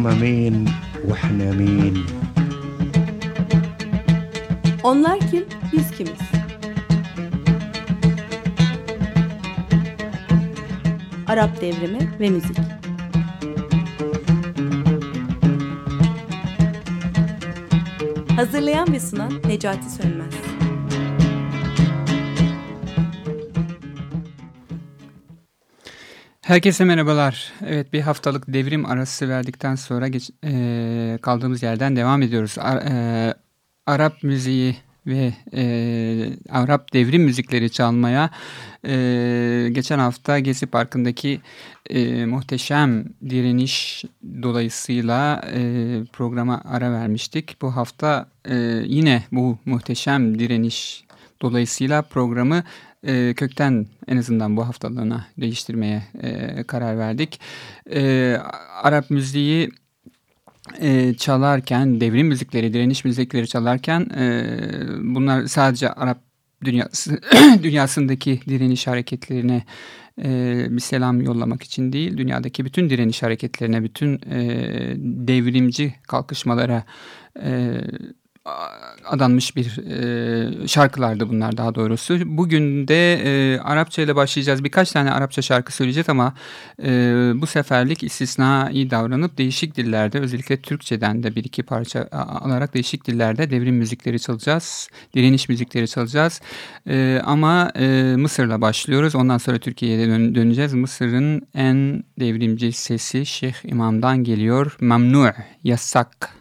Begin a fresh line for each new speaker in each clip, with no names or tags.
هم مين واحنا مين
Onlar kim, biz kimiz? Arap devrimi ve müzik. Hazırlayan ve sunan Necati Sönmez.
Herkese merhabalar. Evet bir haftalık devrim arası verdikten sonra geç, e, kaldığımız yerden devam ediyoruz. Ar, e, Arap müziği ve e, Arap devrim müzikleri çalmaya e, geçen hafta Gezi Parkı'ndaki e, muhteşem direniş dolayısıyla e, programa ara vermiştik. Bu hafta e, yine bu muhteşem direniş dolayısıyla programı e, kökten en azından bu haftalığına değiştirmeye e, karar verdik. E, Arap müziği e, çalarken, devrim müzikleri, direniş müzikleri çalarken e, bunlar sadece Arap dünyası, dünyasındaki direniş hareketlerine e, bir selam yollamak için değil, dünyadaki bütün direniş hareketlerine, bütün e, devrimci kalkışmalara e, adanmış bir e, şarkılardı bunlar daha doğrusu. Bugün de e, Arapça ile başlayacağız. Birkaç tane Arapça şarkı söyleyeceğiz ama e, bu seferlik istisnai davranıp değişik dillerde özellikle Türkçeden de bir iki parça alarak değişik dillerde devrim müzikleri çalacağız. Direniş müzikleri çalacağız. E, ama e, Mısır'la başlıyoruz. Ondan sonra Türkiye'ye dön döneceğiz. Mısır'ın en devrimci sesi Şeyh İmam'dan geliyor. Mamnu' yasak.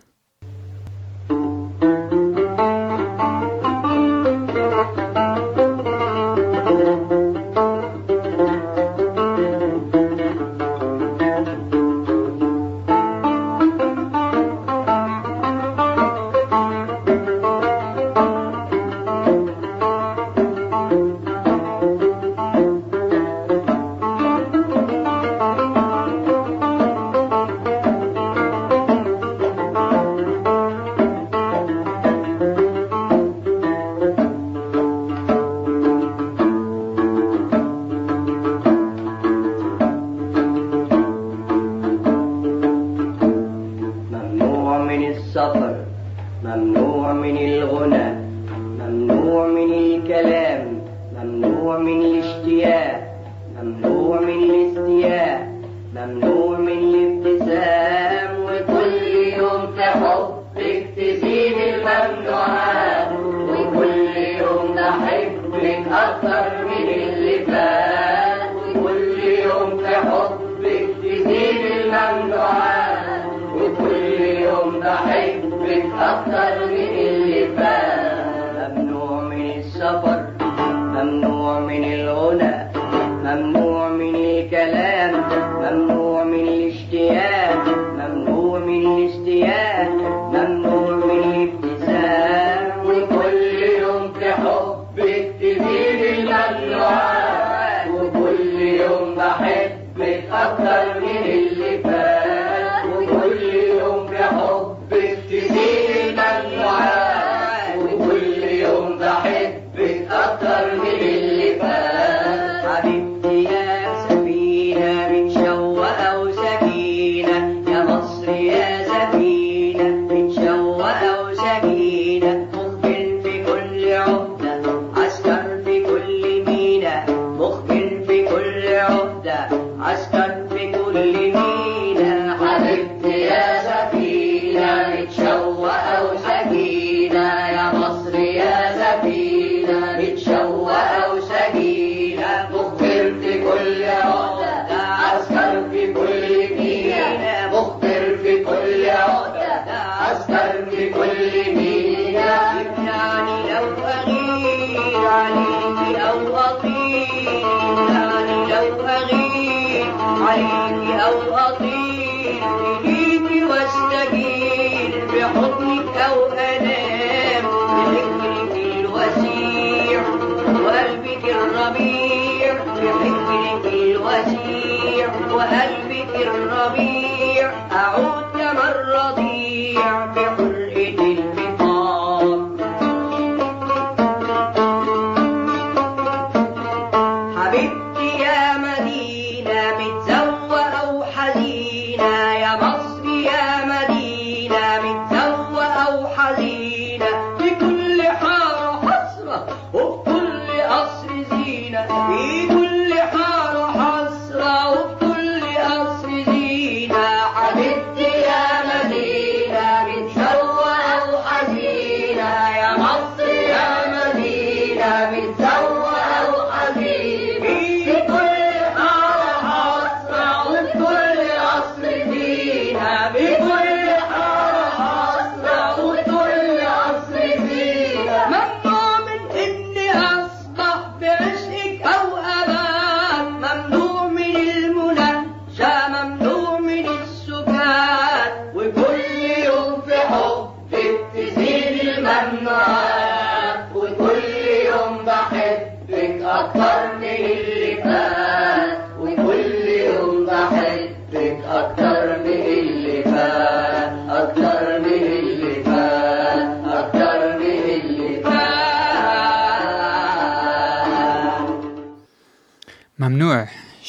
حبيبتي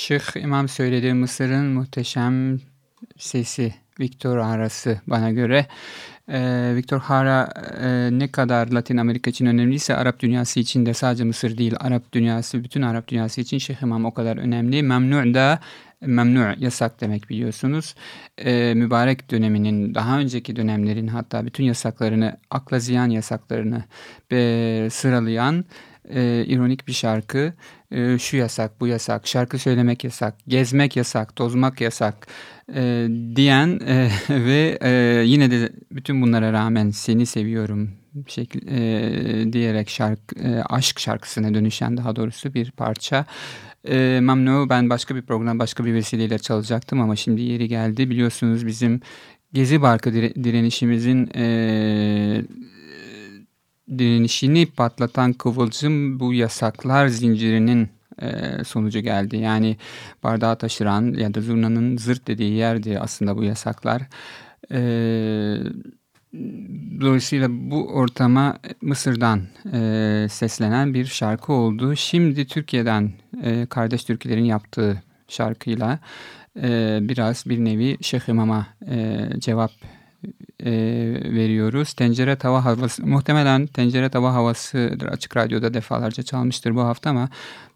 Şık İmam söyledi Mısır'ın muhteşem sesi Victor Hara'sı bana göre. Ee, Victor Hara e, ne kadar Latin Amerika için önemliyse Arap dünyası için de sadece Mısır değil Arap dünyası bütün Arap dünyası için Şeyh İmam o kadar önemli. Memnu da memnu yasak demek biliyorsunuz. Ee, mübarek döneminin daha önceki dönemlerin hatta bütün yasaklarını akla ziyan yasaklarını e, sıralayan e, ironik bir şarkı. E, şu yasak, bu yasak, şarkı söylemek yasak, gezmek yasak, tozmak yasak e, diyen e, ve e, yine de bütün bunlara rağmen seni seviyorum şekil, e, diyerek şarkı, e, aşk şarkısına dönüşen daha doğrusu bir parça. E, Mamnu ben başka bir program başka bir vesileyle çalacaktım ama şimdi yeri geldi. Biliyorsunuz bizim Gezi Barkı direnişimizin e, direnişini patlatan kıvılcım bu yasaklar zincirinin e, sonucu geldi. Yani bardağı taşıran ya da zurnanın zırt dediği yerdi aslında bu yasaklar. E, dolayısıyla bu ortama Mısır'dan e, seslenen bir şarkı oldu. Şimdi Türkiye'den kardeş türkülerin yaptığı şarkıyla biraz bir nevi Şeyh İmam'a e, cevap e, veriyoruz. Tencere tava havası muhtemelen tencere tava havasıdır. Açık Radyo'da defalarca çalmıştır bu hafta ama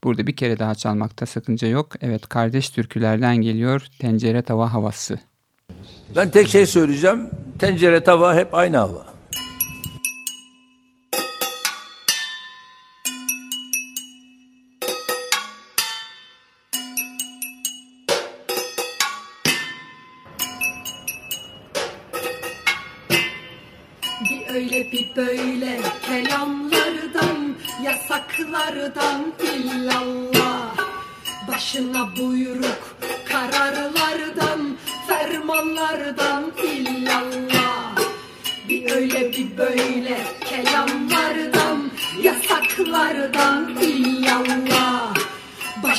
burada bir kere daha çalmakta sakınca yok. Evet kardeş türkülerden geliyor tencere tava havası.
Ben tek şey söyleyeceğim. Tencere tava hep aynı hava.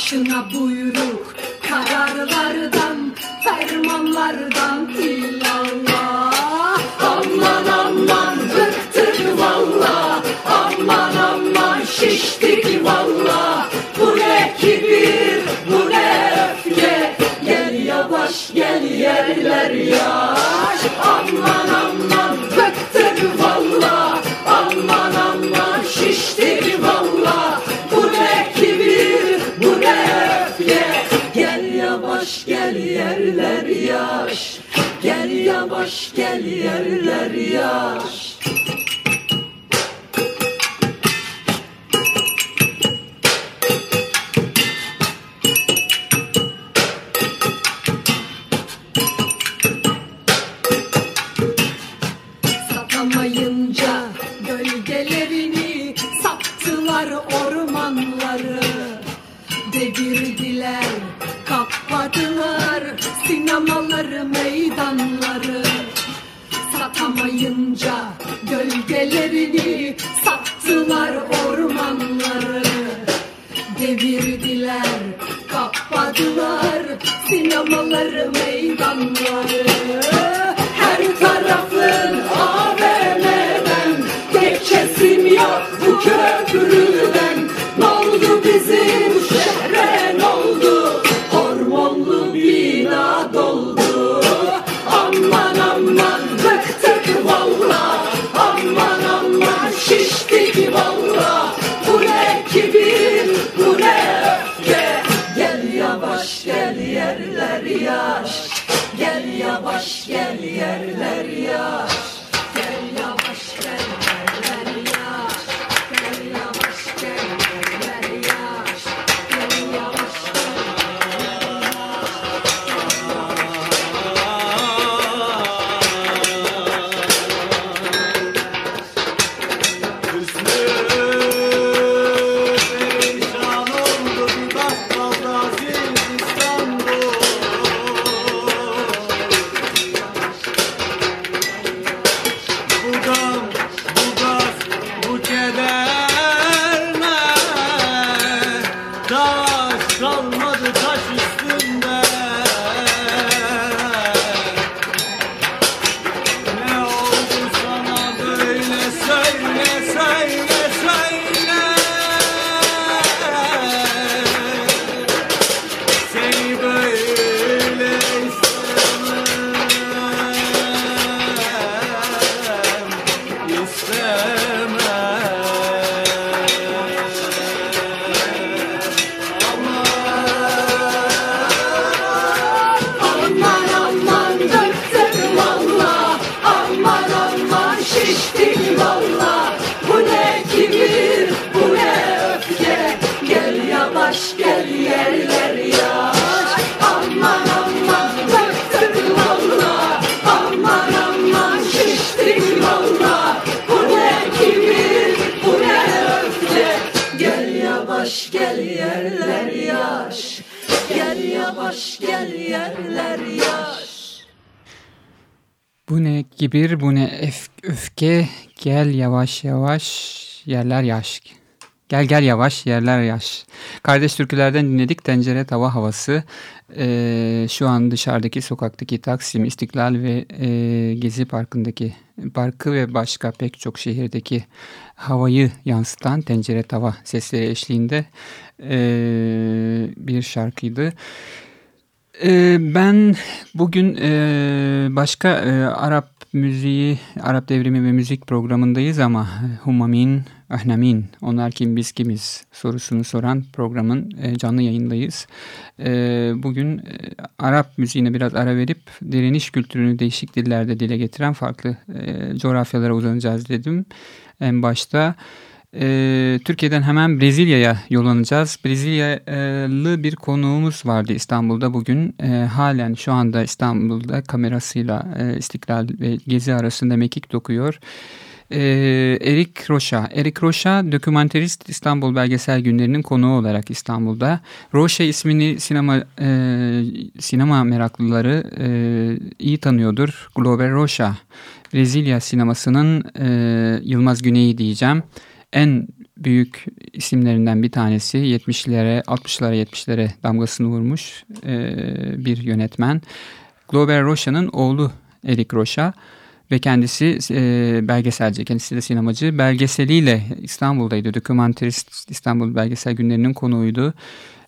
Başına buyruk kararlardan fermanlardan illallah aman aman bıktık valla aman aman şiştik valla bu ne kibir bu ne öfke. Gel yavaş gel yerler yaş yaş Gel yavaş gel yerler yaş yavaş yavaş, yerler yaş. Gel gel yavaş, yerler yaş.
Kardeş türkülerden dinledik tencere tava havası. Ee, şu an dışarıdaki sokaktaki Taksim, İstiklal ve e, Gezi Parkı'ndaki parkı ve başka pek çok şehirdeki havayı yansıtan tencere tava sesleri eşliğinde e, bir şarkıydı. Ee, ben bugün e, başka e, Arap müziği, Arap devrimi ve müzik programındayız ama Humamin, Ahnamin, onlar kim biz kimiz sorusunu soran programın e, canlı yayındayız. E, bugün e, Arap müziğine biraz ara verip direniş kültürünü değişik dillerde dile getiren farklı coğrafyalara uzanacağız dedim. En başta ee, Türkiye'den hemen Brezilya'ya yollanacağız. Brezilyalı bir konuğumuz vardı İstanbul'da bugün. Ee, halen şu anda İstanbul'da kamerasıyla e, İstiklal ve Gezi arasında mekik dokuyor. Ee, Erik Roşa. Erik Roşa dokümenterist İstanbul Belgesel Günleri'nin konuğu olarak İstanbul'da. Roşa ismini sinema e, sinema meraklıları e, iyi tanıyordur. Glover Roşa. Brezilya sinemasının e, Yılmaz Güney'i diyeceğim en büyük isimlerinden bir tanesi 70'lere 60'lara 70'lere damgasını vurmuş e, bir yönetmen. Glover Rocha'nın oğlu Eric Rocha ve kendisi e, belgeselci, kendisi de sinemacı. Belgeseliyle İstanbul'daydı. Dokümenterist İstanbul Belgesel Günleri'nin konuğuydu.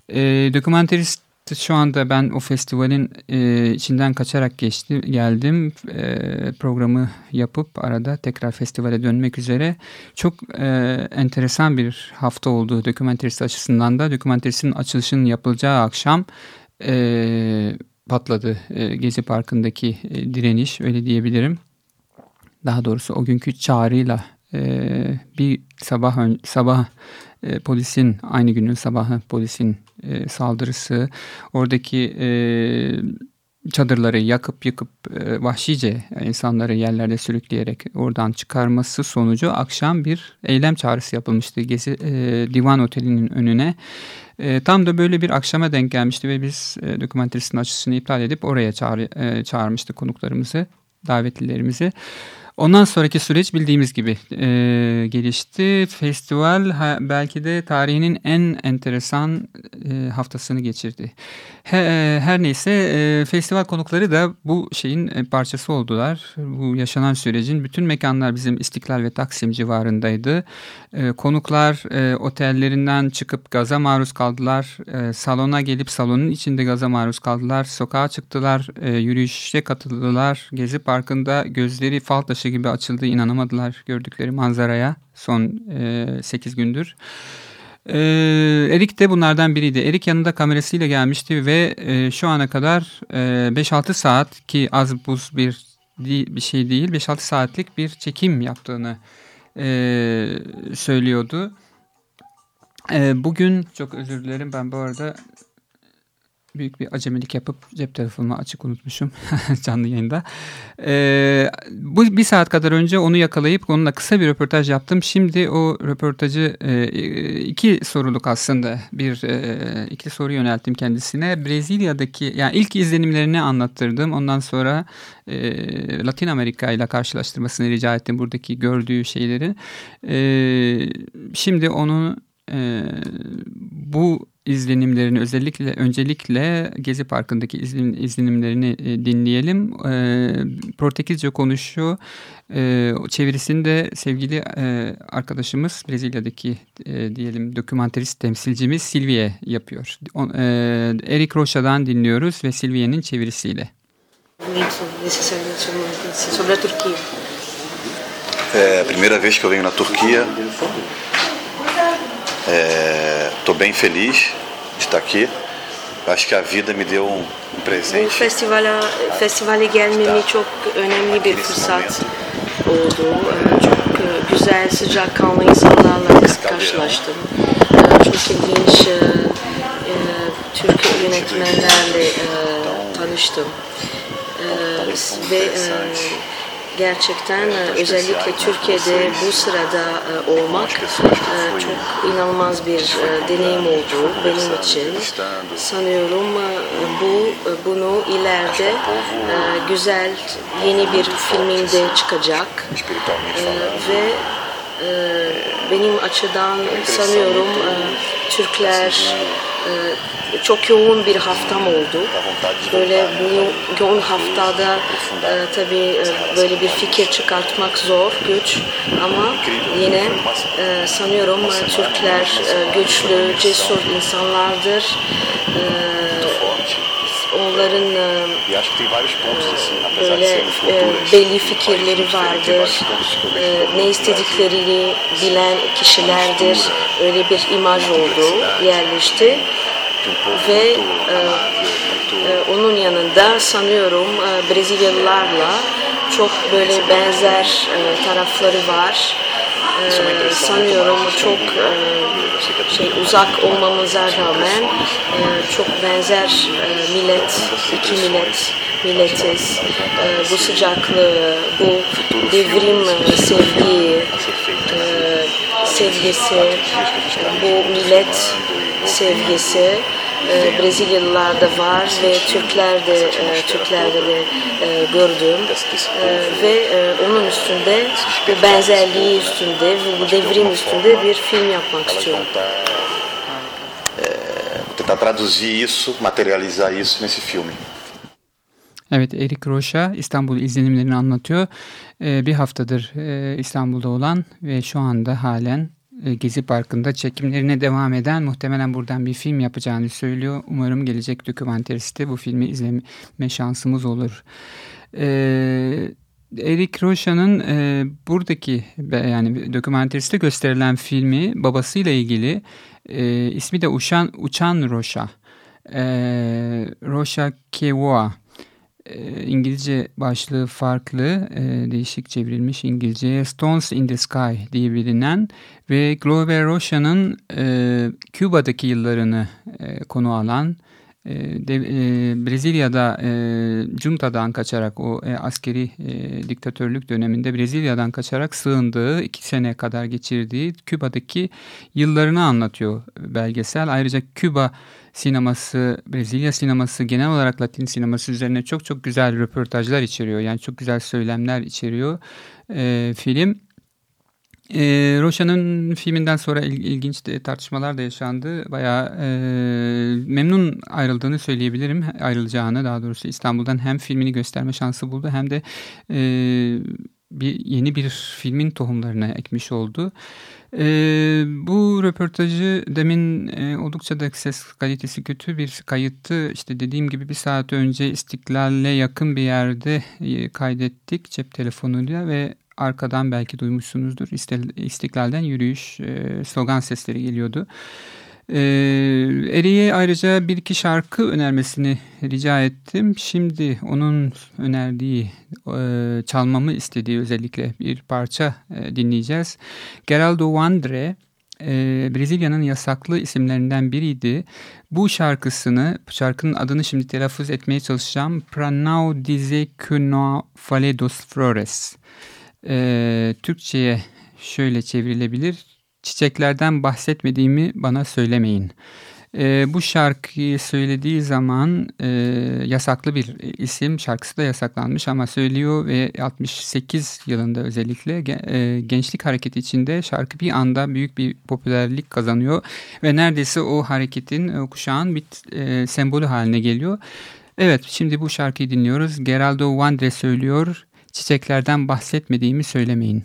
E, dokümenterist şu anda ben o festivalin e, içinden kaçarak geçti, geldim. E, programı yapıp arada tekrar festivale dönmek üzere. Çok e, enteresan bir hafta oldu dokümenterist açısından da. Dokümenteristin açılışının yapılacağı akşam e, patladı e, Gezi Parkı'ndaki e, direniş öyle diyebilirim. Daha doğrusu o günkü çağrıyla e, bir sabah ön, sabah e, polisin aynı günün sabahı polisin e, saldırısı oradaki e, çadırları yakıp yıkıp e, vahşice insanları yerlerde sürükleyerek oradan çıkarması sonucu akşam bir eylem çağrısı yapılmıştı Gezi e, Divan Oteli'nin önüne. E, tam da böyle bir akşama denk gelmişti ve biz e, dokümenteristin açısını iptal edip oraya çağır, e, çağırmıştık konuklarımızı, davetlilerimizi. Ondan sonraki süreç bildiğimiz gibi e, gelişti. Festival ha, belki de tarihinin en enteresan e, haftasını geçirdi. E, her neyse e, festival konukları da bu şeyin e, parçası oldular. Bu yaşanan sürecin bütün mekanlar bizim İstiklal ve Taksim civarındaydı. E, konuklar otellerinden çıkıp gaza maruz kaldılar. Salona gelip salonun içinde gaza maruz kaldılar. Sokağa çıktılar, yürüyüşe katıldılar. Gezi Parkı'nda gözleri fal taşı gibi açıldı. inanamadılar gördükleri manzaraya son e, 8 gündür. E, Erik de bunlardan biriydi. Erik yanında kamerasıyla gelmişti ve e, şu ana kadar e, 5-6 saat ki az buz bir bir şey değil 5-6 saatlik bir çekim yaptığını e, söylüyordu. E, bugün çok özür dilerim ben bu arada büyük bir acemilik yapıp cep telefonumu açık unutmuşum canlı yayında. Ee, bu bir saat kadar önce onu yakalayıp onunla kısa bir röportaj yaptım. Şimdi o röportajı e, iki soruluk aslında bir e, iki soru yönelttim kendisine. Brezilya'daki yani ilk izlenimlerini anlattırdım. Ondan sonra e, Latin Amerika ile karşılaştırmasını rica ettim buradaki gördüğü şeyleri. E, şimdi onu e, bu izlenimlerini özellikle öncelikle Gezi Parkı'ndaki izlenim, izlenimlerini e, dinleyelim. E, Portekizce konuşuyor. E, çevirisini de sevgili e, arkadaşımız Brezilya'daki e, diyelim dokümenterist temsilcimiz Silvia yapıyor. On, e, Eric Rocha'dan dinliyoruz ve Silvia'nın çevirisiyle.
sobre a Turquia.
É a primeira vez que eu venho na Turquia. Estou bem feliz de estar aqui. Acho que a vida me deu um, um
Bu
presente.
festivale, festivale gelmemi çok önemli bir fırsat oldu. Çok güzel, sıcakkanlı insanlarla karşılaştım. Çok ilginç e, yönetmenlerle tanıştım. Ve gerçekten e, özellikle Türkiye'de bu sırada e, olmak e, çok inanılmaz bir deneyim oldu benim için. Sanıyorum bu bunu ileride güzel yeni bir filminde çıkacak. ve benim açıdan sanıyorum Türkler çok yoğun bir haftam oldu. Böyle bu yoğun haftada e, tabii e, böyle bir fikir çıkartmak zor, güç ama yine e, sanıyorum e, Türkler e, güçlü, cesur insanlardır. E, onların e,
E
böyle e, belli fikirleri vardır. E, ne istediklerini bilen kişilerdir. Öyle bir imaj oldu, yerleşti. Ve e, e, onun yanında sanıyorum e, Brezilyalılarla çok böyle benzer e, tarafları var. E, sanıyorum çok şey uzak olmamıza rağmen e, çok benzer e, millet, iki millet milletiz. E, bu sıcaklığı, bu devrim sevgi, sevgisi, bu millet sevgisi e, Brezilyalılarda var ve Türklerde e, Türklerde de e, gördüm E, ve e, onun üstünde bu benzerliği üstünde ve bu devrim üstünde bir film yapmak istiyorum.
tentar traduzir isso, materializar isso nesse filme.
Evet Erik Roşa İstanbul izlenimlerini anlatıyor. Ee, bir haftadır e, İstanbul'da olan ve şu anda halen Gezi Parkı'nda çekimlerine devam eden muhtemelen buradan bir film yapacağını söylüyor. Umarım gelecek dokümenteristi bu filmi izleme şansımız olur. Ee, Erik Roşa'nın e, buradaki yani dokümenteriste gösterilen filmi babasıyla ilgili e, ismi de Uçan, Uçan Roşa. E, Roşa Kevoa. E, İngilizce başlığı farklı, e, değişik çevrilmiş İngilizceye Stones in the Sky diye bilinen ve Glover Rocha'nın e, Küba'daki yıllarını e, konu alan e, de, e, Brezilya'da e, Junta'dan kaçarak o e, askeri e, diktatörlük döneminde Brezilya'dan kaçarak sığındığı iki sene kadar geçirdiği Küba'daki yıllarını anlatıyor belgesel. Ayrıca Küba sineması, Brezilya sineması genel olarak Latin sineması üzerine çok çok güzel röportajlar içeriyor. Yani çok güzel söylemler içeriyor e, film. E, Roşa'nın filminden sonra il, ilginç de tartışmalar da yaşandı. Bayağı e, memnun ayrıldığını söyleyebilirim. Ayrılacağını daha doğrusu İstanbul'dan hem filmini gösterme şansı buldu hem de e, bir yeni bir filmin tohumlarını ekmiş oldu. E, bu röportajı demin e, oldukça da ses kalitesi kötü bir kayıttı. İşte dediğim gibi bir saat önce İstiklal'e yakın bir yerde e, kaydettik cep telefonuyla ve arkadan belki duymuşsunuzdur İstiklal'den yürüyüş e, slogan sesleri geliyordu. E, Eri'ye ayrıca bir iki şarkı önermesini rica ettim. Şimdi onun önerdiği, e, çalmamı istediği özellikle bir parça dinleyeceğiz. Geraldo Vandre, Brezilya'nın yasaklı isimlerinden biriydi. Bu şarkısını, şarkının adını şimdi telaffuz etmeye çalışacağım. Pranao dize que no fale dos flores. E, Türkçe'ye şöyle çevrilebilir. Çiçeklerden bahsetmediğimi bana söylemeyin. E, bu şarkıyı söylediği zaman e, yasaklı bir isim. Şarkısı da yasaklanmış ama söylüyor ve 68 yılında özellikle e, gençlik hareketi içinde şarkı bir anda büyük bir popülerlik kazanıyor. Ve neredeyse o hareketin, o kuşağın bir e, sembolü haline geliyor. Evet şimdi bu şarkıyı dinliyoruz. Geraldo Vandre söylüyor. Çiçeklerden bahsetmediğimi söylemeyin.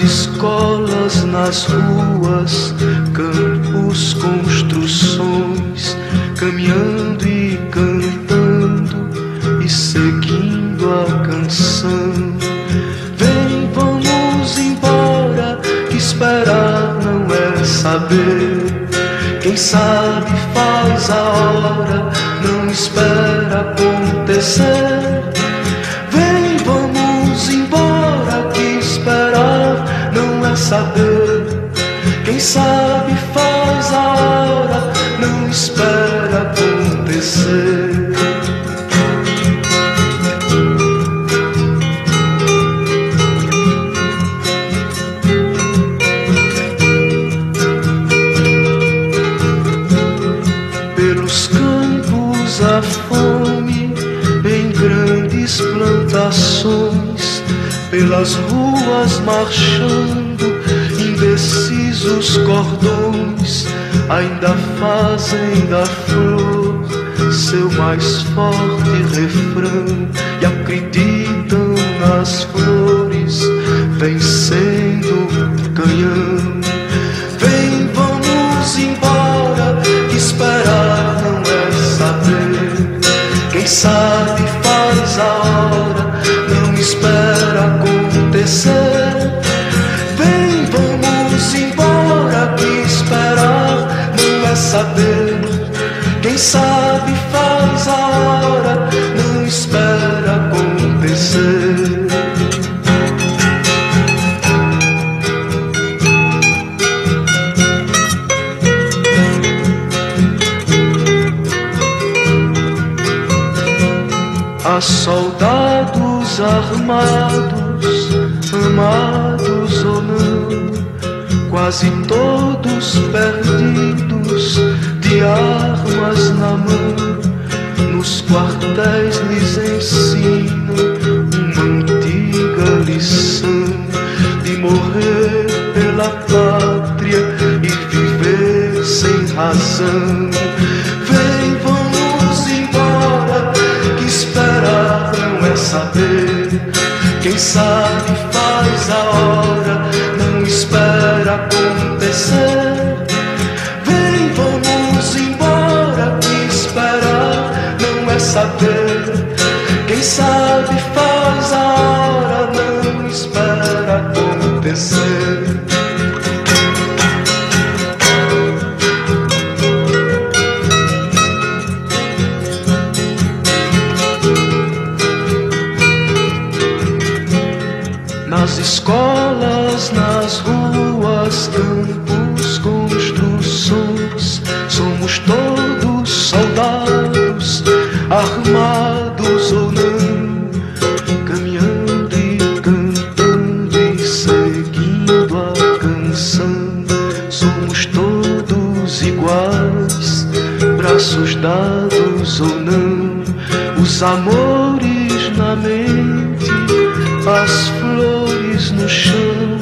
Escolas, nas ruas, campos, construções, caminhando e cantando e seguindo a canção. Vem, vamos embora, que esperar não é saber. Quem sabe faz a hora, não espera acontecer. Saber. Quem sabe faz a hora, não espera acontecer. Pelos campos a fome em grandes plantações, pelas ruas marchando, indecisos cordões, ainda fazem da flor seu mais forte refrão e acreditam nas flores vencendo o canhão. Vem, vamos embora, esperar não é saber. Quem sabe faz a hora, não espera acontecer. É saber. Quem sabe faz a hora, não espera acontecer. Há soldados armados, amados ou não, quase todos perdidos, de armas na mão. Nos quartéis lhes ensinam uma antiga lição de morrer pela pátria e viver sem razão. Vem, vamos embora, que esperar não é saber. Quem sabe Quem sabe faz a hora, não espera acontecer. Nas escolas, os amores na mente as flores no chão,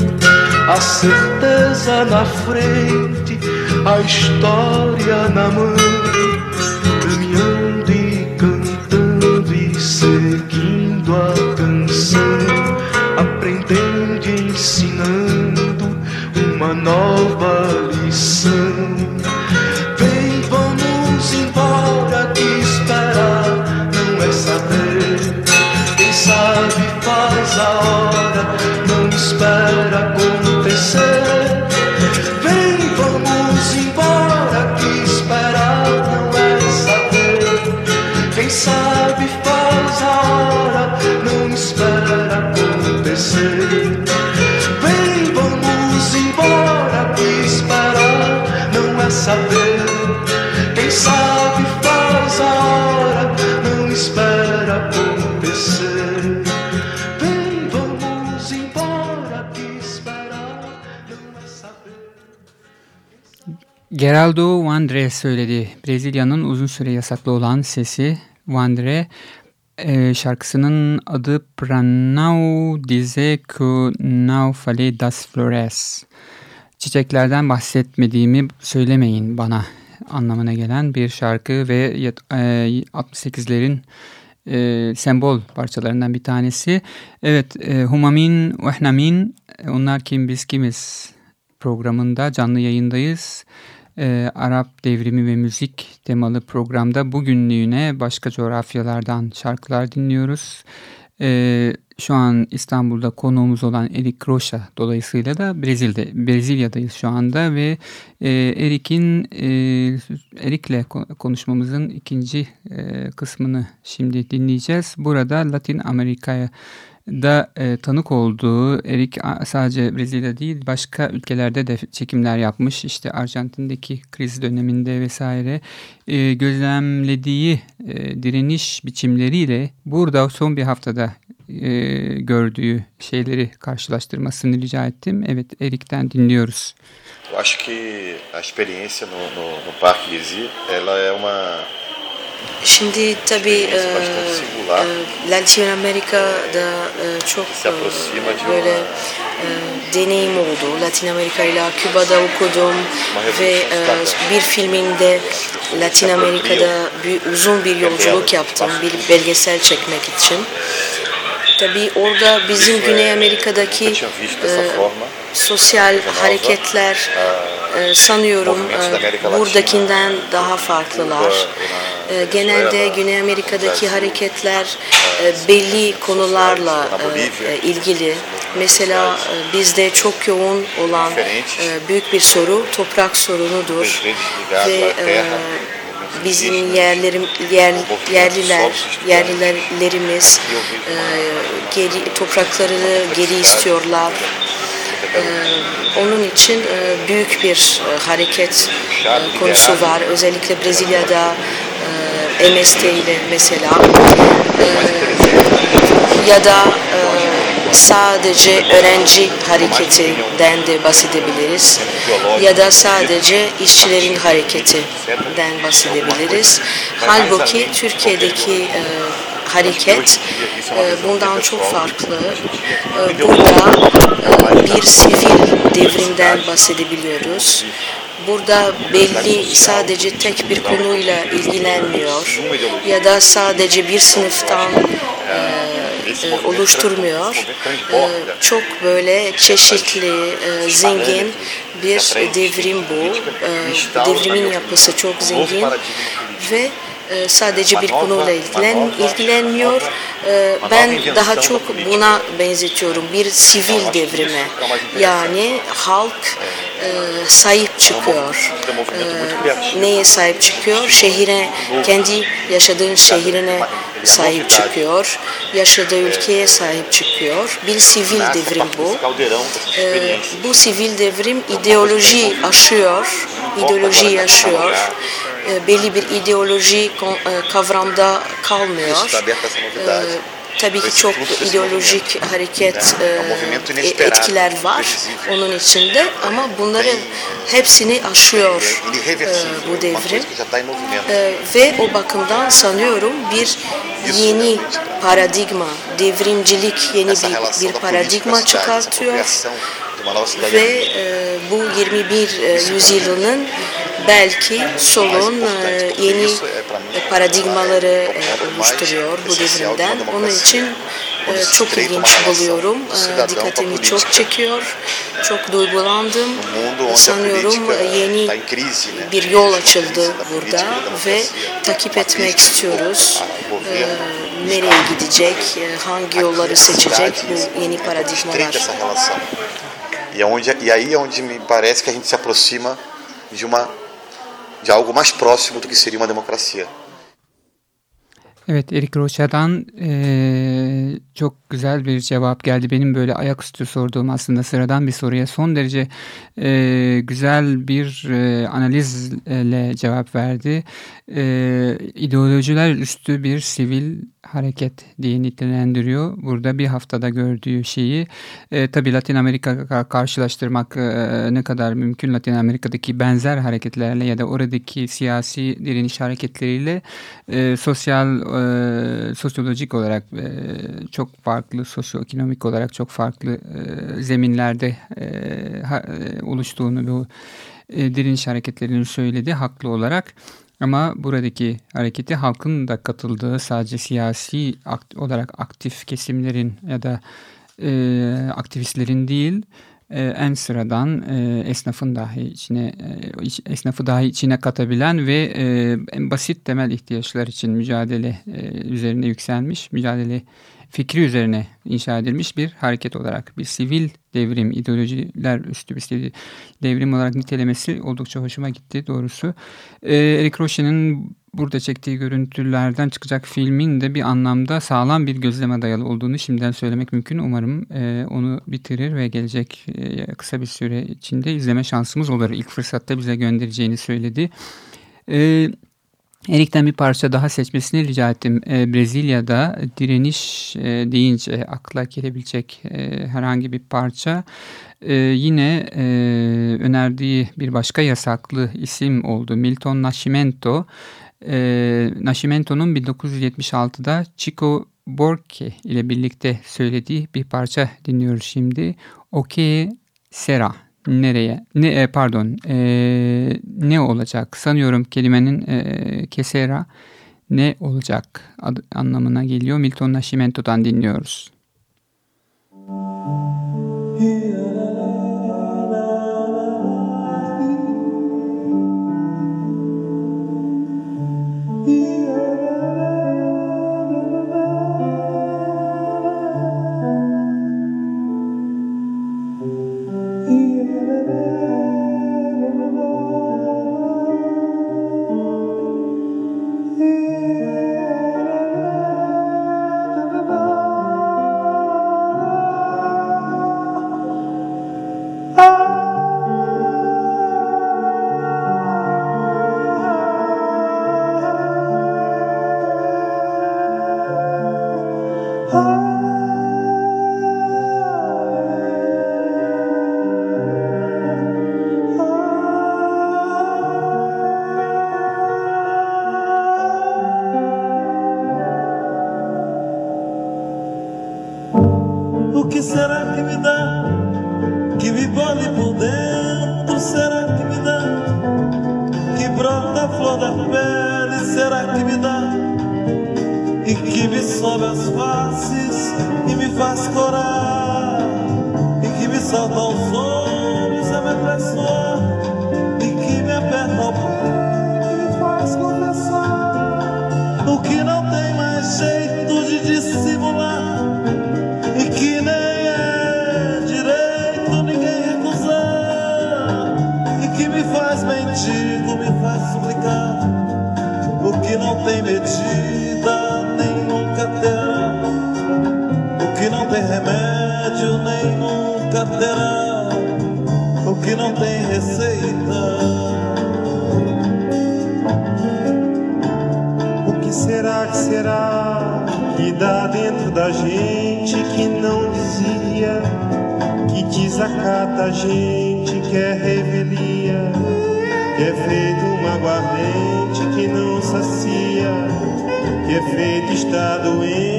a certeza na frente, a história na mão, Vem, vamos embora, que esperar não é saber. Quem sabe faz a hora, não espera acontecer. Vem, vamos embora, que esperar não é saber.
Geraldo Vandre söyledi. Brezilya'nın uzun süre yasaklı olan sesi Vandre e, şarkısının adı Pranau dize que não falei das flores. çiçeklerden bahsetmediğimi söylemeyin bana anlamına gelen bir şarkı ve e, 68'lerin e, sembol parçalarından bir tanesi. Evet, e, Humamin ve Ehnamin, onlar kim biz kimiz programında canlı yayındayız. E, Arap devrimi ve müzik temalı programda bugünlüğüne başka coğrafyalardan şarkılar dinliyoruz. E, şu an İstanbul'da konuğumuz olan Erik Rocha dolayısıyla da Brezilya'da, Brezilya'dayız şu anda ve e, Erik'in e, Erik'le konuşmamızın ikinci e, kısmını şimdi dinleyeceğiz. Burada Latin Amerika'ya da e, tanık olduğu Erik sadece Brezilya değil başka ülkelerde de çekimler yapmış. İşte Arjantin'deki kriz döneminde vesaire e, gözlemlediği e, direniş biçimleriyle burada son bir haftada e, gördüğü şeyleri karşılaştırmasını rica ettim. Evet Erik'ten dinliyoruz.
Eu acho que a experiência no, no, no Parque Gezi, ela é uma
Şimdi tabii e, e, Latin Amerika'da e, çok e, böyle e, deneyim oldu. Latin Amerika ile Küba'da okudum ve e, bir filminde Latin Amerika'da bir, uzun bir yolculuk yaptım bir belgesel çekmek için. Tabii orada bizim Güney Amerika'daki e, sosyal hareketler e, sanıyorum e, buradakinden daha farklılar. E, genelde Güney Amerika'daki hareketler e, belli konularla e, ilgili. Mesela e, bizde çok yoğun olan e, büyük bir soru toprak sorunudur. Ve e, bizim yerlerim yer, yerliler yerlilerimiz e, geri topraklarını geri istiyorlar. E, onun için e, büyük bir e, hareket e, konusu var. Özellikle Brezilya'da MST ile mesela ya da sadece öğrenci hareketinden de bahsedebiliriz ya da sadece işçilerin hareketinden bahsedebiliriz. Halbuki Türkiye'deki hareket e, bundan çok farklı. E, burada e, bir sivil devrimden bahsedebiliyoruz. Burada belli sadece tek bir konuyla ilgilenmiyor ya da sadece bir sınıftan e, oluşturmuyor. Çok böyle çeşitli, zengin bir devrim bu. Devrimin yapısı çok zengin ve sadece bir konuyla ilgilen, ilgilenmiyor. E, ben daha çok buna benzetiyorum. Bir sivil devrime. Yani halk e, sahip çıkıyor. Neye sahip çıkıyor? Şehire, kendi yaşadığın şehrine sahip çıkıyor. Yaşadığı ülkeye sahip çıkıyor. Bir sivil devrim bu. Bu sivil devrim ideoloji aşıyor. ideoloji aşıyor belli bir ideoloji kavramda kalmıyor. Tabii ki çok ideolojik hareket etkiler var onun içinde ama bunların hepsini aşıyor bu devrim. Ve o bakımdan sanıyorum bir yeni paradigma, devrimcilik yeni bir, bir paradigma çıkartıyor. ve e, bu 21 e, yüzyılının belki solun e, yeni paradigmaları e, oluşturuyor bu devrimden. Onun için e, çok ilginç buluyorum. E, dikkatimi çok çekiyor. Çok duygulandım. Sanıyorum e, yeni bir yol açıldı burada ve takip etmek istiyoruz. E, nereye gidecek, e, hangi yolları seçecek bu yeni paradigmalar.
E, onde, e aí é onde me parece que a gente se aproxima de, uma, de algo mais próximo do que seria uma democracia.
Evet Erik Rocha'dan e, çok güzel bir cevap geldi. Benim böyle ayaküstü sorduğum aslında sıradan bir soruya son derece e, güzel bir e, analizle cevap verdi. E, ideolojiler üstü bir sivil hareket diye nitelendiriyor. Burada bir haftada gördüğü şeyi e, tabii Latin Amerika karşılaştırmak e, ne kadar mümkün Latin Amerika'daki benzer hareketlerle ya da oradaki siyasi direniş hareketleriyle e, sosyal e, sosyolojik olarak e, çok farklı sosyoekonomik olarak çok farklı e, zeminlerde e, ha, e, oluştuğunu bu e, direniş hareketlerini söyledi haklı olarak. Ama buradaki hareketi halkın da katıldığı sadece siyasi olarak aktif kesimlerin ya da e, aktivistlerin değil e, en sıradan e, esnafın dahi içine e, esnafı dahi içine katabilen ve e, en basit temel ihtiyaçlar için mücadele e, üzerine yükselmiş mücadele fikri üzerine inşa edilmiş bir hareket olarak bir sivil devrim ideolojiler üstü bir sivil devrim olarak nitelemesi oldukça hoşuma gitti doğrusu. Ee, Eric Roche'nin burada çektiği görüntülerden çıkacak filmin de bir anlamda sağlam bir gözleme dayalı olduğunu şimdiden söylemek mümkün. Umarım e, onu bitirir ve gelecek e, kısa bir süre içinde izleme şansımız olur. İlk fırsatta bize göndereceğini söyledi. Evet. Erik'ten bir parça daha seçmesini rica ettim. E, Brezilya'da direniş e, deyince akla gelebilecek e, herhangi bir parça. E, yine e, önerdiği bir başka yasaklı isim oldu. Milton Nascimento. E, Nascimento'nun 1976'da Chico Borque ile birlikte söylediği bir parça dinliyoruz şimdi. Oke Sera nereye ne e, pardon e, ne olacak sanıyorum kelimenin e, kesera ne olacak adı, anlamına geliyor Milton Nascimento'dan dinliyoruz.
tem remédio, nem nunca terá o que
não tem receita.
O que será que será que dá dentro da gente que não dizia, que desacata a gente, que é revelia, que é feito uma aguardente que não sacia, que é feito estar doente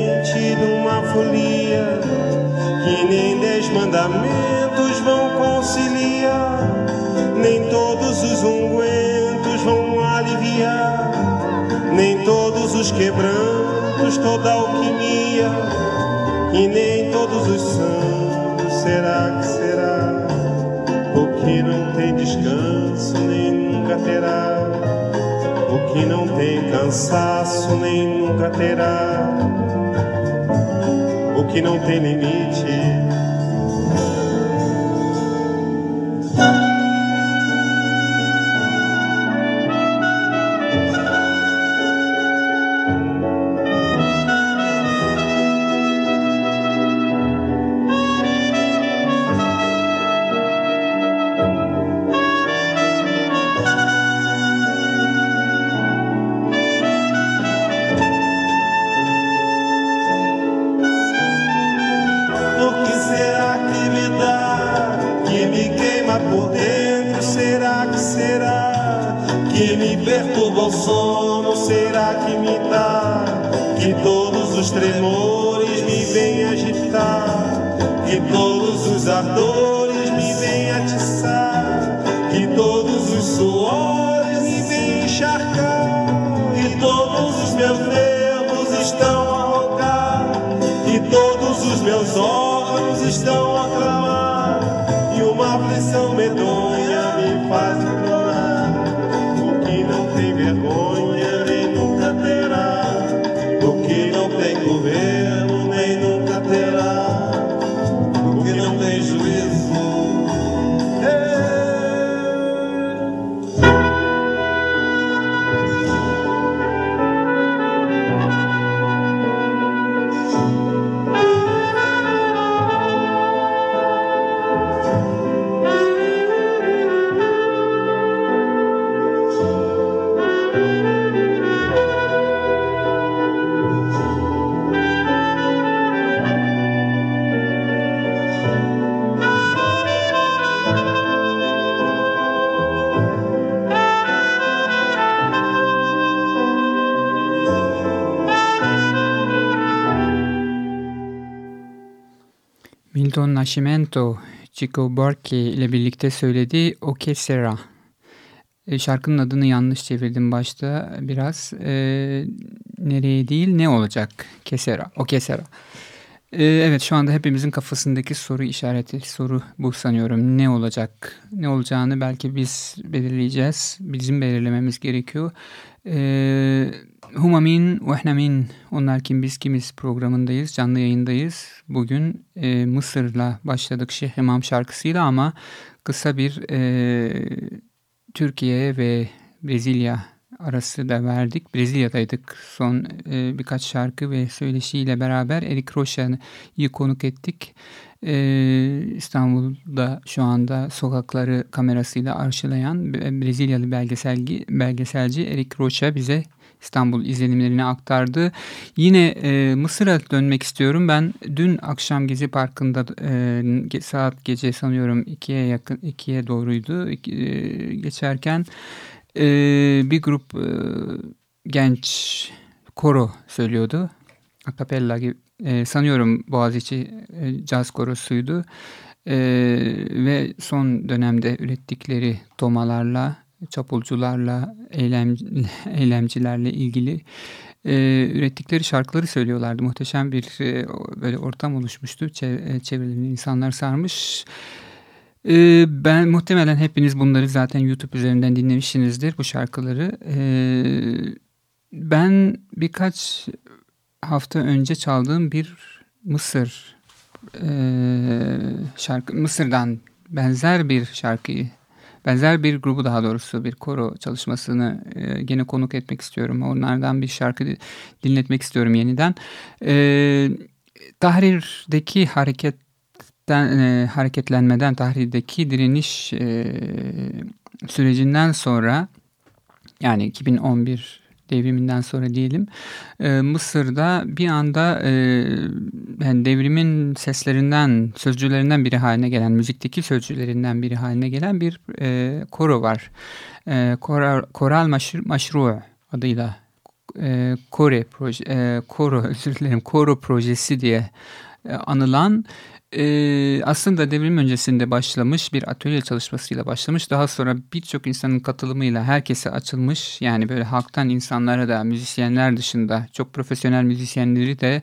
mandamentos vão conciliar, nem todos os ungüentos vão aliviar, nem todos os quebrantos, toda alquimia, e nem todos os santos, será que será? O que não tem descanso, nem nunca terá. O que não tem cansaço, nem nunca terá. O que não tem limite cantar, que todos os ardores me venham atiçar, que todos os suores me venham encharcar, que todos os meus nervos estão a rogar, que todos os meus órgãos estão
Milton Nascimento, Chico Buarque ile birlikte söylediği O Que Sera. E, şarkının adını yanlış çevirdim başta biraz. E, nereye değil ne olacak? Kesera, O Kesera. E, evet şu anda hepimizin kafasındaki soru işareti, soru bu sanıyorum. Ne olacak? Ne olacağını belki biz belirleyeceğiz. Bizim belirlememiz gerekiyor. Humamin Vehnamin Onlar Kim Biz Kimiz programındayız. Canlı yayındayız. Bugün e, Mısır'la başladık Şeyh İmam şarkısıyla ama kısa bir e, Türkiye ve Brezilya arası da verdik. Brezilya'daydık son e, birkaç şarkı ve söyleşiyle beraber Eric Rocha'yı konuk ettik. E, İstanbul'da şu anda sokakları kamerasıyla arşılayan Brezilyalı belgeselci, belgeselci Eric Rocha bize İstanbul izlenimlerini aktardı. Yine e, Mısır'a dönmek istiyorum. Ben dün akşam Gezi Parkı'nda e, saat gece sanıyorum ikiye yakın ikiye doğruydu. E, geçerken e, bir grup e, genç koro söylüyordu. Akapella gibi e, sanıyorum Boğaziçi e, caz korosuydu. E, ve son dönemde ürettikleri tomalarla çapulcularla, eylem, eylemcilerle ilgili e, ürettikleri şarkıları söylüyorlardı. Muhteşem bir e, böyle ortam oluşmuştu. Çev çevrelerini insanlar sarmış. E, ben muhtemelen hepiniz bunları zaten YouTube üzerinden dinlemişsinizdir bu şarkıları. E, ben birkaç hafta önce çaldığım bir Mısır e, şarkı Mısır'dan benzer bir şarkıyı benzer bir grubu daha doğrusu bir koro çalışmasını e, gene konuk etmek istiyorum. Onlardan bir şarkı dinletmek istiyorum yeniden. E, Tahrir'deki hareketten e, hareketlenmeden Tahrir'deki direniş e, sürecinden sonra yani 2011 devriminden sonra diyelim e, Mısır'da bir anda e, yani devrimin seslerinden sözcülerinden biri haline gelen müzikteki sözcülerinden biri haline gelen bir e, koro var. E, koral, koral maşru, maşru adıyla e, Kore proje, e, koro özür dilerim koro projesi diye e, anılan e, aslında devrim öncesinde başlamış bir atölye çalışmasıyla başlamış. Daha sonra birçok insanın katılımıyla herkese açılmış. Yani böyle halktan insanlara da müzisyenler dışında çok profesyonel müzisyenleri de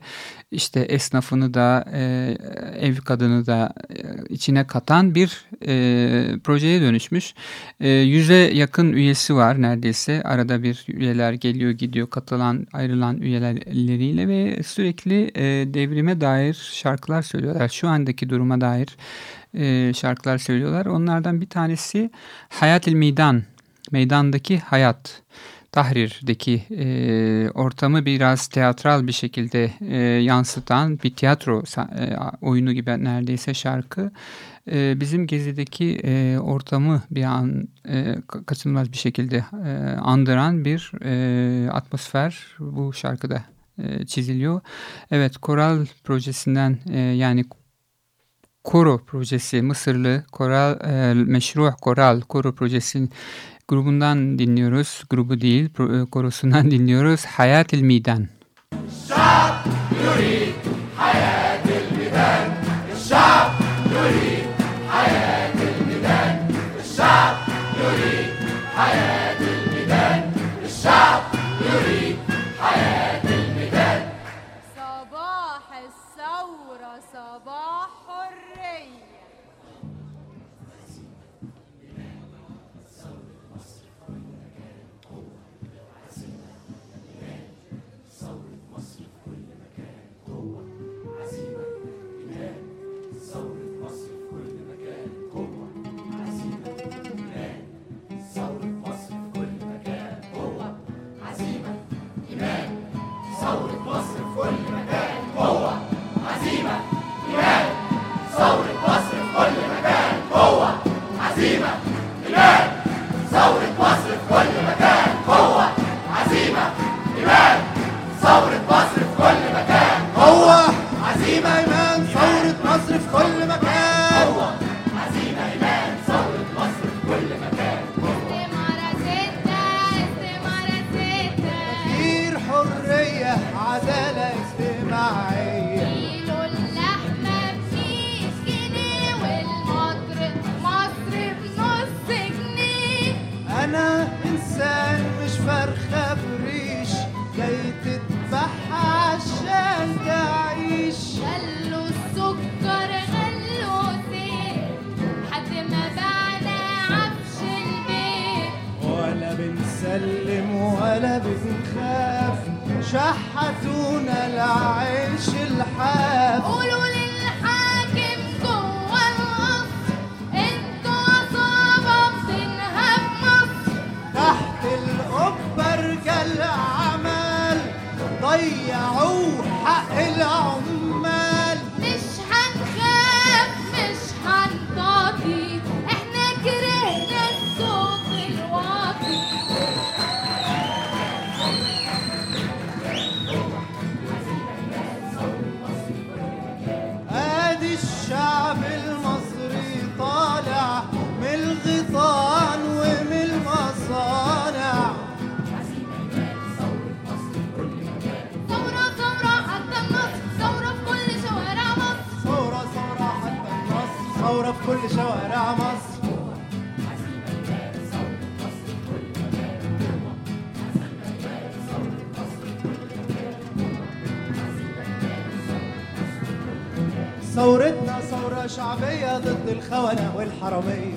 işte esnafını da e, ev kadını da e, içine katan bir e, projeye dönüşmüş. E, yüze yakın üyesi var neredeyse. Arada bir üyeler geliyor gidiyor katılan ayrılan üyeleriyle ve sürekli e, devrime dair şarkılar söylüyorlar. Şu andaki duruma dair e, şarkılar söylüyorlar. Onlardan bir tanesi Hayat-ül Meydan, meydandaki hayat. Tahrir'deki e, ortamı biraz teatral bir şekilde e, yansıtan bir tiyatro e, oyunu gibi neredeyse şarkı. E, bizim Gezi'deki e, ortamı bir an e, kaçınılmaz bir şekilde e, andıran bir e, atmosfer bu şarkıda e, çiziliyor. Evet koral projesinden e, yani Koro projesi Mısırlı koral e, meşru koral koro projesi Grubundan dinliyoruz. Grubu değil, e, korosundan dinliyoruz. Hayat ilmiden.
Şart, yürü, hayat.
ثورة
شعبية ضد الخونة والحرامية.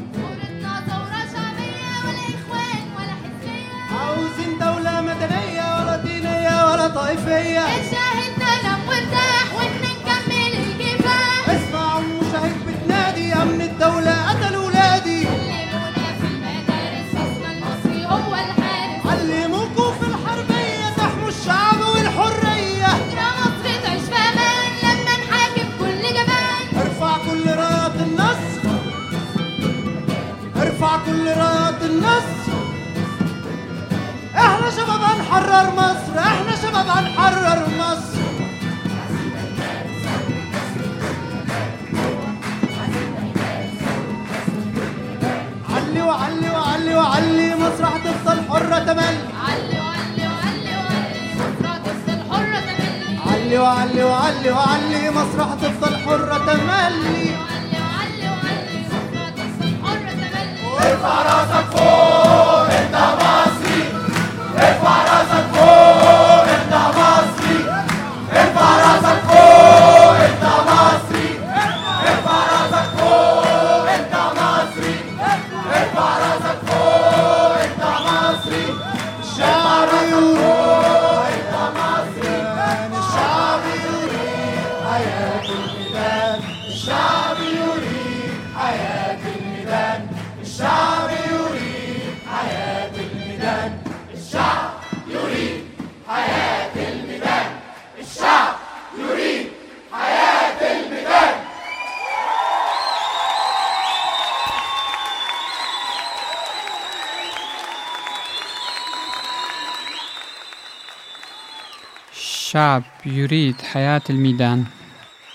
Hayat midan.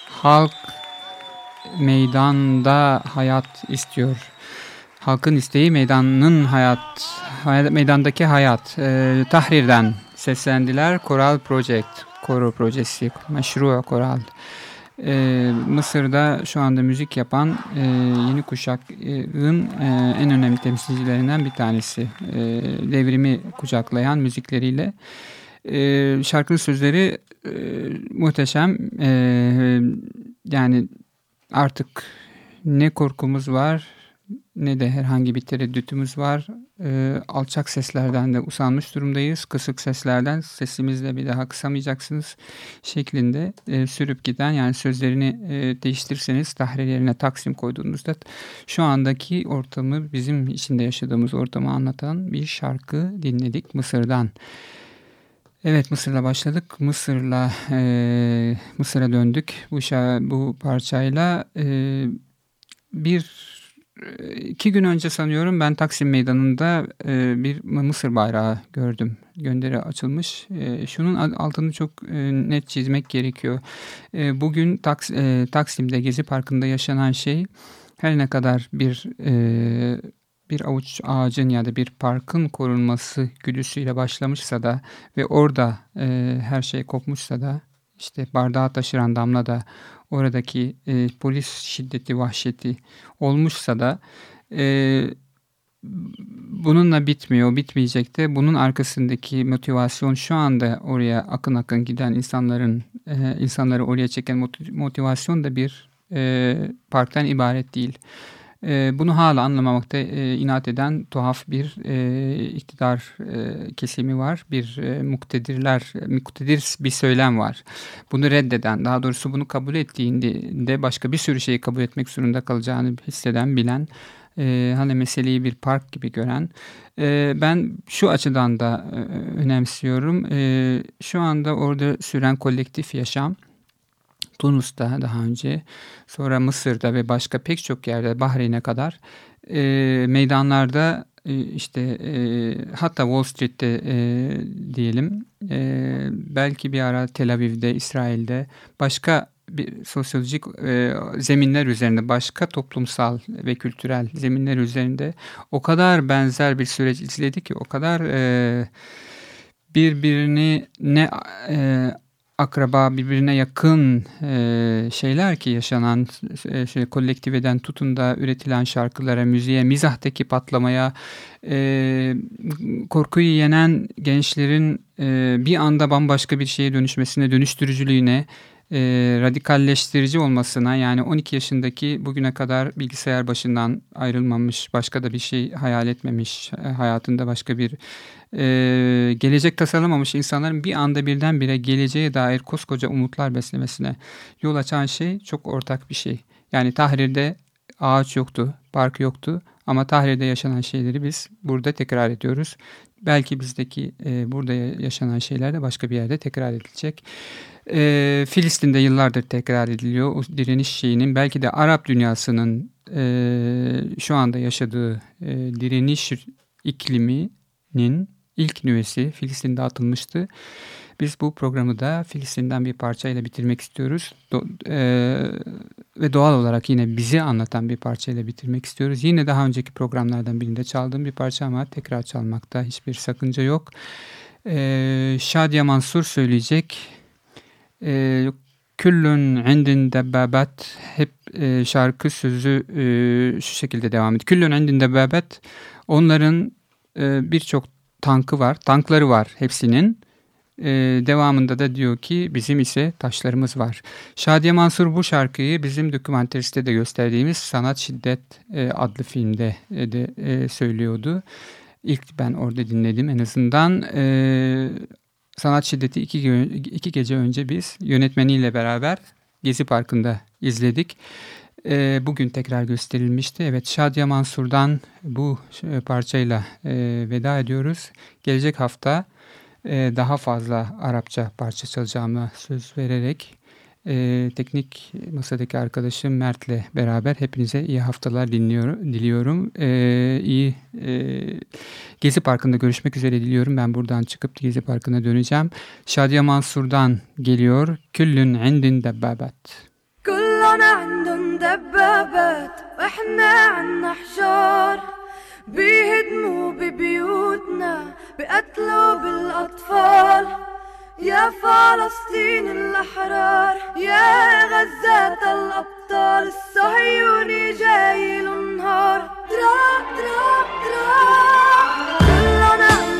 Halk meydanda hayat istiyor. Halkın isteği meydanın hayat, hay- meydandaki hayat. Ee, tahrirden seslendiler. Koral Project, koro projesi, meşru koral. Ee, Mısır'da şu anda müzik yapan e, yeni kuşakın e, en önemli temsilcilerinden bir tanesi. E, devrimi kucaklayan müzikleriyle. E, şarkının sözleri e, muhteşem. E, yani artık ne korkumuz var ne de herhangi bir tereddütümüz var. E, alçak seslerden de usanmış durumdayız. Kısık seslerden sesimizle bir daha kısamayacaksınız şeklinde e, sürüp giden yani sözlerini e, değiştirirseniz tahrir yerine taksim koyduğunuzda şu andaki ortamı bizim içinde yaşadığımız ortamı anlatan bir şarkı dinledik Mısır'dan. Evet Mısır'la başladık. Mısır'la e, Mısır'a döndük. Bu şa bu parçayla e, bir iki gün önce sanıyorum ben Taksim Meydanı'nda e, bir Mısır bayrağı gördüm. Gönderi açılmış. E, şunun altını çok e, net çizmek gerekiyor. E, bugün Taks e, Taksim'de Gezi Parkı'nda yaşanan şey her ne kadar bir e, bir avuç ağacın ya da bir parkın korunması güdüsüyle başlamışsa da ve orada e, her şey kopmuşsa da işte bardağı taşıran damla da oradaki e, polis şiddeti, vahşeti olmuşsa da e, bununla bitmiyor, bitmeyecek de bunun arkasındaki motivasyon şu anda oraya akın akın giden insanların, e, insanları oraya çeken motivasyon da bir e, parktan ibaret değil. E, bunu hala anlamamakta e, inat eden tuhaf bir e, iktidar e, kesimi var. Bir e, muktedirler, muktedir bir söylem var. Bunu reddeden, daha doğrusu bunu kabul ettiğinde başka bir sürü şeyi kabul etmek zorunda kalacağını hisseden, bilen, e, hani meseleyi bir park gibi gören. E, ben şu açıdan da e, önemsiyorum. E, şu anda orada süren kolektif yaşam, Tunus'ta daha önce, sonra Mısır'da ve başka pek çok yerde Bahreyn'e kadar e, meydanlarda e, işte e, hatta Wall Street'te e, diyelim e, belki bir ara Tel Aviv'de, İsrail'de başka bir sosyolojik e, zeminler üzerinde başka toplumsal ve kültürel zeminler üzerinde o kadar benzer bir süreç izledi ki o kadar e, birbirini ne e, akraba birbirine yakın e, şeyler ki yaşanan e, şey, kolektiveden tutun da üretilen şarkılara, müziğe, mizahtaki patlamaya, e, korkuyu yenen gençlerin e, bir anda bambaşka bir şeye dönüşmesine, dönüştürücülüğüne, e, radikalleştirici olmasına yani 12 yaşındaki bugüne kadar bilgisayar başından ayrılmamış, başka da bir şey hayal etmemiş, e, hayatında başka bir e, gelecek tasarlamamış insanların bir anda birdenbire geleceğe dair koskoca umutlar beslemesine yol açan şey çok ortak bir şey. Yani Tahrir'de ağaç yoktu, park yoktu ama Tahrir'de yaşanan şeyleri biz burada tekrar ediyoruz. Belki bizdeki e, burada yaşanan şeyler de başka bir yerde tekrar edilecek. E, Filistin'de yıllardır tekrar ediliyor. O direniş şeyinin belki de Arap dünyasının e, şu anda yaşadığı e, direniş ikliminin ilk nüvesi Filistin'de atılmıştı. Biz bu programı da Filistin'den bir parçayla bitirmek istiyoruz. Do e ve doğal olarak yine bizi anlatan bir parçayla bitirmek istiyoruz. Yine daha önceki programlardan birinde çaldığım bir parça ama tekrar çalmakta hiçbir sakınca yok. E Şadiye Mansur söyleyecek. E Küllün indin debbabat hep e, şarkı sözü e, şu şekilde devam ediyor. Küllün indin debbabat onların e, birçok tankı var, tankları var hepsinin. Ee, devamında da diyor ki bizim ise taşlarımız var. Şadiye Mansur bu şarkıyı bizim dokümenteriste de gösterdiğimiz Sanat Şiddet e, adlı filmde e, de e, söylüyordu. İlk ben orada dinledim en azından. E, Sanat Şiddeti iki, iki gece önce biz yönetmeniyle beraber Gezi Parkı'nda izledik. E, bugün tekrar gösterilmişti. Evet Şadiye Mansur'dan bu e, parçayla e, veda ediyoruz. Gelecek hafta e, daha fazla Arapça parça çalacağıma söz vererek e, teknik masadaki arkadaşım Mert'le beraber hepinize iyi haftalar dinliyorum, diliyorum. E, iyi e, Gezi Parkı'nda görüşmek üzere diliyorum. Ben buradan çıkıp Gezi Parkı'na döneceğim. Şadiye Mansur'dan geliyor. Küllün indin debbabat.
كلنا عندهم دبابات وإحنا عنا حجار. بيهدموا ببيوتنا بقتلوا بالأطفال. يا فلسطين الأحرار يا غزة الأبطال الصهيوني جاي النهار تراب تراب تراب كلنا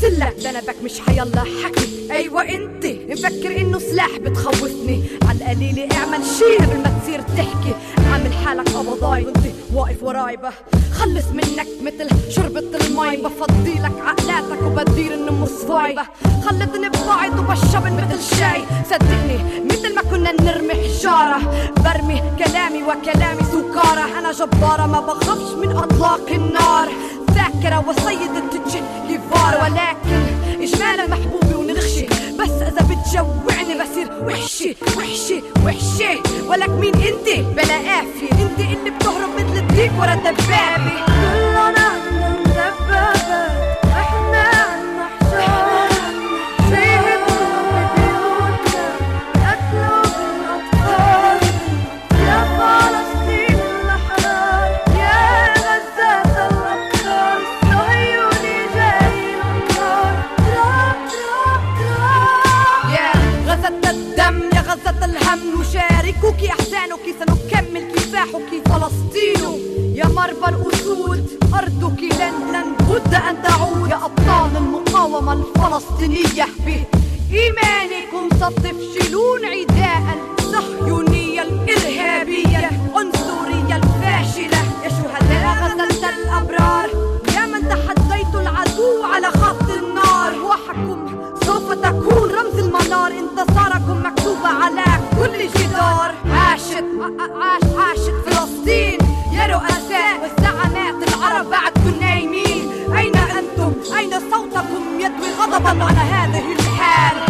سلك ذنبك مش حيلا حكي. أيوه أنت مفكر إنه سلاح بتخوفني. على اعمل شي قبل ما تصير تحكي. عامل حالك قبضاي وانت واقف وراي بقى. خلص منك مثل شربة المي. بفضي لك عقلاتك وبدير النمو صفايبة خلتني بقاعد وبشبن مثل شاي. صدقني مثل ما كنا نرمي حجارة. برمي كلامي وكلامي سكارة. أنا جبارة ما بخافش من أطلاق النار. ذاكرة وسيدة الجن كبار ولكن إجمالا محبوبي ونغشي. بس إذا بتجوعني بصير وحشي وحشي وحشي. ولك مين أنت؟ بلا قافية أنت اللي بتهرب مثل الديك ورا دبابي. مربى الأسود. أرضك لن لن بد أن تعود. يا أبطال المقاومة الفلسطينية بإيمانكم ستفشلون عداء. الصهيونية الإرهابية. العنصرية الفاشلة. يا شهداء غزلت الأبرار. يا من تحديت العدو على خط النار. روحكم سوف تكون رمز المنار. انتصاركم مكتوبة على كل جدار. عاشت عاش عاشت فلسطين.
the manner had that he had.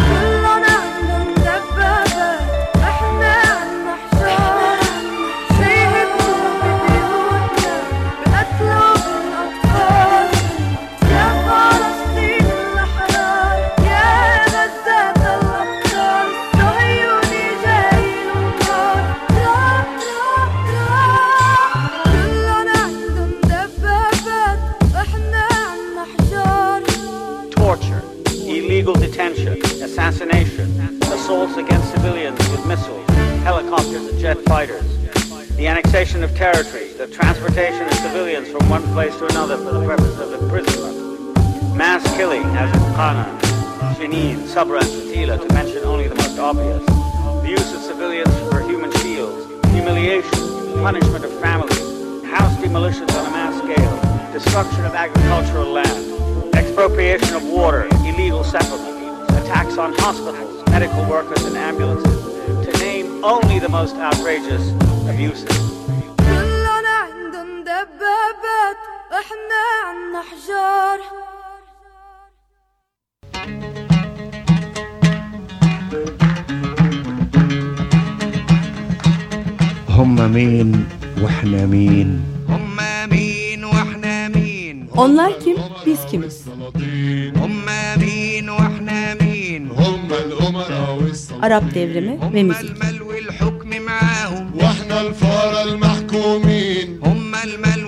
Annexation of territory, the transportation of civilians from one place to another for the purpose of imprisonment, mass killing as in Qana, Jenin, Sabra and Shatila to mention only the most obvious, the use of civilians for human shields, humiliation, punishment of families, house demolitions on a mass scale, destruction of agricultural land, expropriation of water, illegal settlement, attacks on hospitals, medical workers and ambulances, to name only the most outrageous abuses.
إحنا عنا حجار
هم مين وإحنا مين؟
هم مين وإحنا مين؟
Onlar kim, biz kimiz?
هم مين وإحنا مين؟ هم الأمراء والسلاطين
Arap devrimi ve müzik.
المال والحكم معاهم.
وإحنا الفقراء المحكومين.
هم المال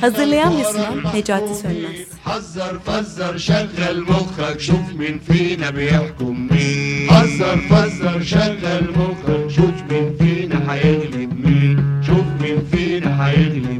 Hazırlayan ve sunan Necati Sönmez.
حذر فزر شغل مخك شوف مين فينا بيحكم مين حذر فزر شغل مخك شوف مين فينا هيغلب مين شوف مين فينا هيغلب مين